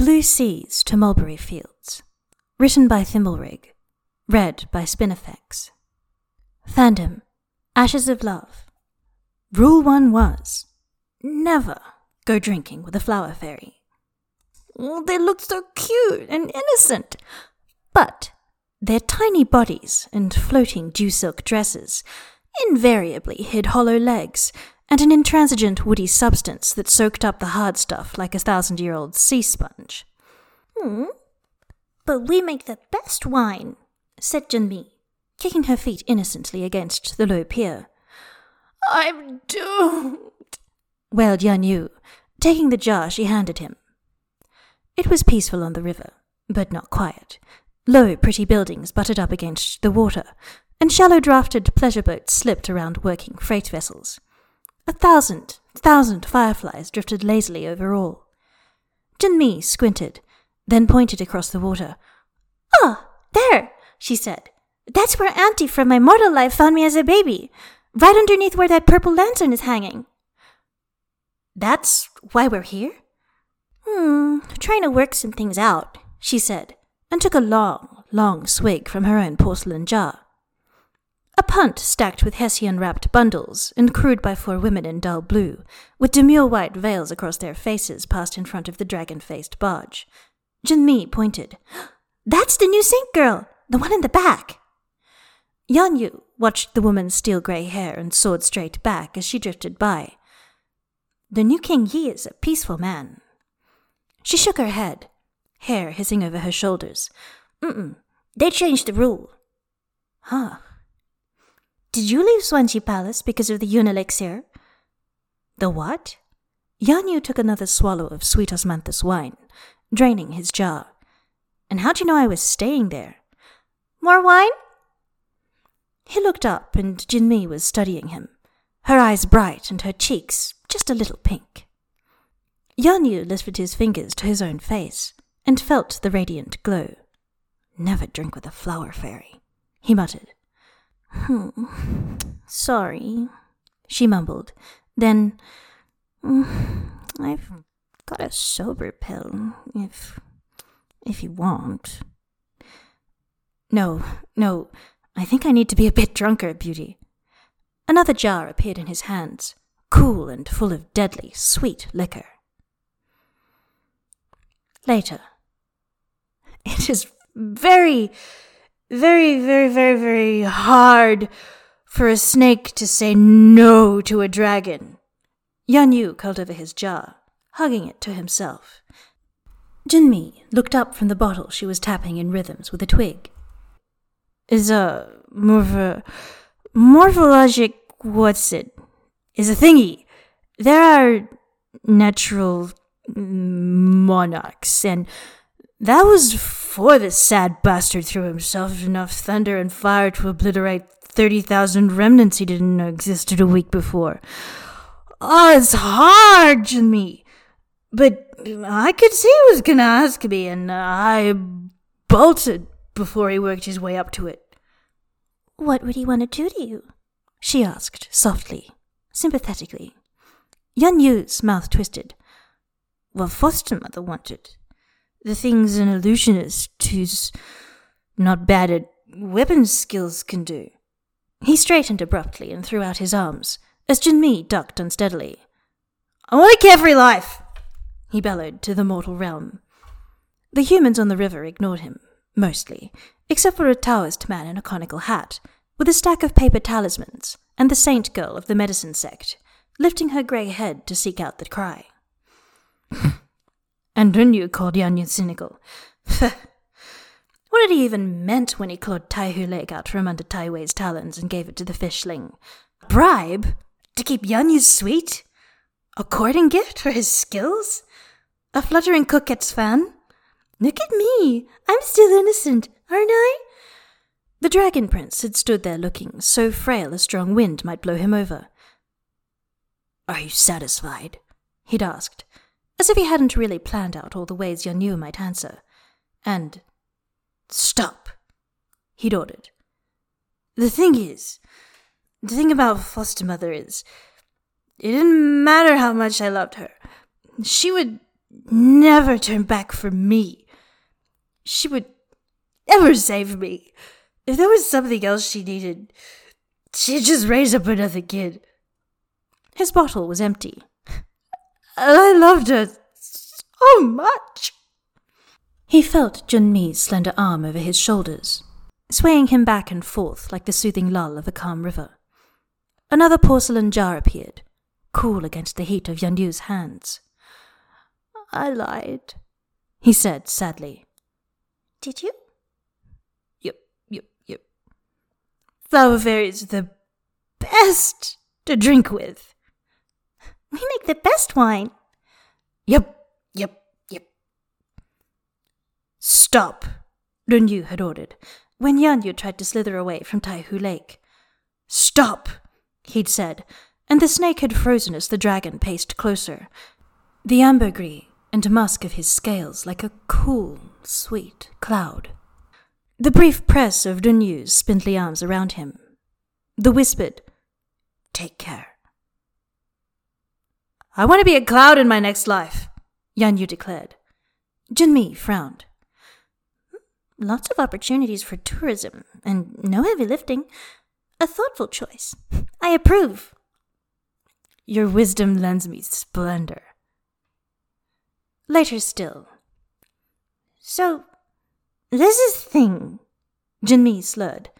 Blue Seas to Mulberry Fields. Written by Thimblerig. Read by Spinifex. Fandom. Ashes of Love. Rule 1 was never go drinking with a flower fairy. They looked so cute and innocent. But their tiny bodies and floating dew silk dresses invariably hid hollow legs and an intransigent woody substance that soaked up the hard stuff like a thousand year old sea sponge. Hmm. But we make the best wine, said Jinmi, kicking her feet innocently against the low pier. I'm doomed, wailed Yan Yu, taking the jar she handed him. It was peaceful on the river, but not quiet. Low, pretty buildings butted up against the water, and shallow drafted pleasure boats slipped around working freight vessels. A thousand, thousand fireflies drifted lazily over all. Jinmi squinted, then pointed across the water. Ah, there, she said. That's where Auntie from my mortal life found me as a baby, right underneath where that purple lantern is hanging. That's why we're here? Hmm, trying to work some things out, she said, and took a long, long swig from her own porcelain jar. A punt stacked with hessian wrapped bundles and crewed by four women in dull blue, with demure white veils across their faces, passed in front of the dragon faced barge. Jinmi pointed. That's the new Saint girl, the one in the back. Yan Yu watched the woman's steel gray hair and sword straight back as she drifted by. The new King Yi is a peaceful man. She shook her head, hair hissing over her shoulders. Mm-mm, they changed the rule. Huh. Did you leave Xuanji Palace because of the Yun elixir? The what? Yan Yu took another swallow of sweet osmanthus wine, draining his jar. And how'd you know I was staying there? More wine? He looked up, and Jinmi was studying him, her eyes bright and her cheeks just a little pink. Yan Yu lifted his fingers to his own face and felt the radiant glow. Never drink with a flower fairy, he muttered. Hmm. Sorry, she mumbled. Then, mm, I've got a sober pill, if. if you want. No, no, I think I need to be a bit drunker, Beauty. Another jar appeared in his hands, cool and full of deadly, sweet liquor. Later. It is very, very, very, very, very hard for a snake to say no to a dragon. Yan Yu curled over his jar, hugging it to himself. Jinmi looked up from the bottle she was tapping in rhythms with a twig. Is a morpho morphologic what's it? Is a thingy. There are natural monarchs, and that was before this sad bastard threw himself enough thunder and fire to obliterate 30,000 remnants he didn't know existed a week before. Oh, it's hard to me. But I could see he was gonna ask me, and I bolted before he worked his way up to it. What would he want to do to you? She asked, softly, sympathetically. Yan Yu's mouth twisted. Well, foster mother wanted the things an illusionist who's not bad at weapon skills can do. He straightened abruptly and threw out his arms, as Jinmi ducked unsteadily. I want carefree life, he bellowed to the mortal realm. The humans on the river ignored him, mostly, except for a Taoist man in a conical hat, with a stack of paper talismans, and the saint girl of the medicine sect, lifting her grey head to seek out the cry. And then you called Yan cynical. what had he even meant when he clawed Tai Hu leg out from under Tai Wei's talons and gave it to the fishling? A bribe? To keep Yan sweet? A courting gift for his skills? A fluttering coquette's fan? Look at me! I'm still innocent, aren't I? The dragon prince had stood there looking, so frail a strong wind might blow him over. Are you satisfied? he'd asked, as if he hadn't really planned out all the ways Yan Yu might answer. And, Stop, he'd ordered. The thing is, the thing about foster mother is, it didn't matter how much I loved her. She would never turn back from me. She would never save me. If there was something else she needed, she'd just raise up another kid. His bottle was empty. And I loved her so much. He felt Jinmi's slender arm over his shoulders, swaying him back and forth like the soothing lull of a calm river. Another porcelain jar appeared, cool against the heat of Yu's hands. I lied, he said sadly. Did you? Yep, yep, yep. Flower fairies are the best to drink with. The best wine. Yep, yep, yep. Stop, Yu had ordered when Yanyu tried to slither away from Taihu Lake. Stop, he'd said, and the snake had frozen as the dragon paced closer, the ambergris and musk of his scales like a cool, sweet cloud. The brief press of Run Yu's spindly arms around him, the whispered, Take care. I want to be a cloud in my next life, Yan Yu declared. Jinmi frowned. Lots of opportunities for tourism, and no heavy lifting. A thoughtful choice. I approve. Your wisdom lends me splendor. Later still. So, this is thing, Jinmi slurred,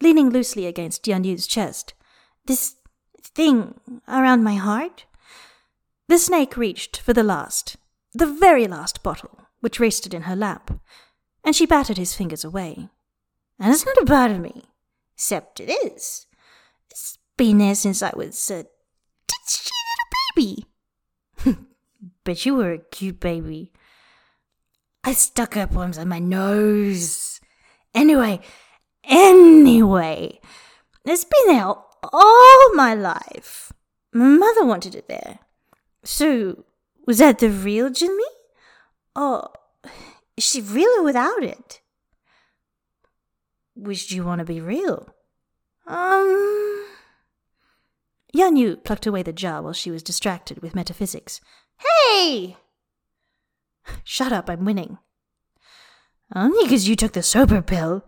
leaning loosely against Yan Yu's chest. This thing around my heart? The snake reached for the last, the very last bottle, which rested in her lap, and she battered his fingers away. And it's not a part of me, except it is. It's been there since I was a titsy little baby. Bet you were a cute baby. I stuck up worms on my nose. Anyway, anyway, it's been there all my life. My mother wanted it there. So, was that the real Jinmi? Or is she real without it? Which do you want to be real? Um. Yan Yu plucked away the jar while she was distracted with metaphysics. Hey! Shut up, I'm winning. Only because you took the sober pill.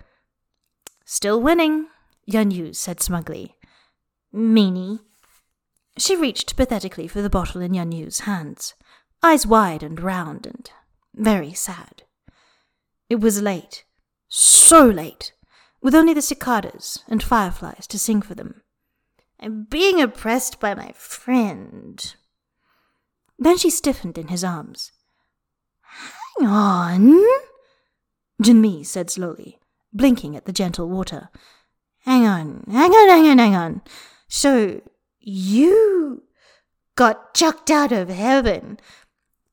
Still winning, Yan Yu said smugly. Meanie. She reached pathetically for the bottle in Yan Yu's hands, eyes wide and round and very sad. It was late, so late, with only the cicadas and fireflies to sing for them. I'm being oppressed by my friend. Then she stiffened in his arms. Hang on, Jinmi said slowly, blinking at the gentle water. Hang on, hang on, hang on, hang on. So you got chucked out of heaven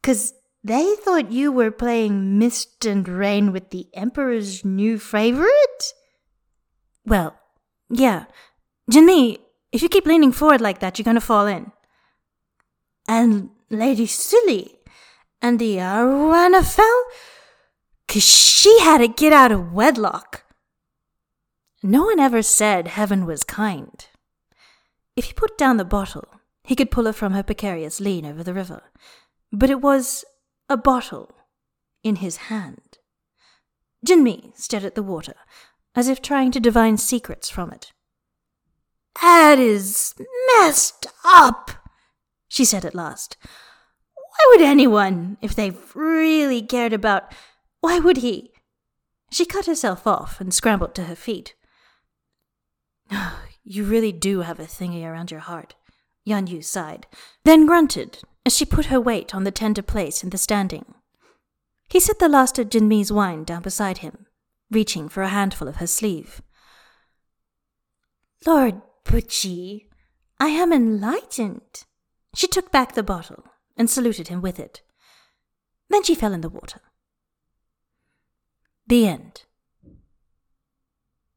because they thought you were playing Mist and Rain with the Emperor's new favorite? Well, yeah. Jinmi, if you keep leaning forward like that, you're gonna fall in. And Lady Silly and the Arowana fell? Cause she had to get out of wedlock. No one ever said heaven was kind. If he put down the bottle, he could pull her from her precarious lean over the river. But it was a bottle in his hand. Jinmi stared at the water, as if trying to divine secrets from it. That is messed up, she said at last. Why would anyone, if they really cared about. Why would he? She cut herself off and scrambled to her feet. You really do have a thingy around your heart, Yan Yu sighed, then grunted as she put her weight on the tender place in the standing. He set the last of Jinmi's wine down beside him, reaching for a handful of her sleeve. Lord Butchie, I am enlightened. She took back the bottle and saluted him with it. Then she fell in the water. The end.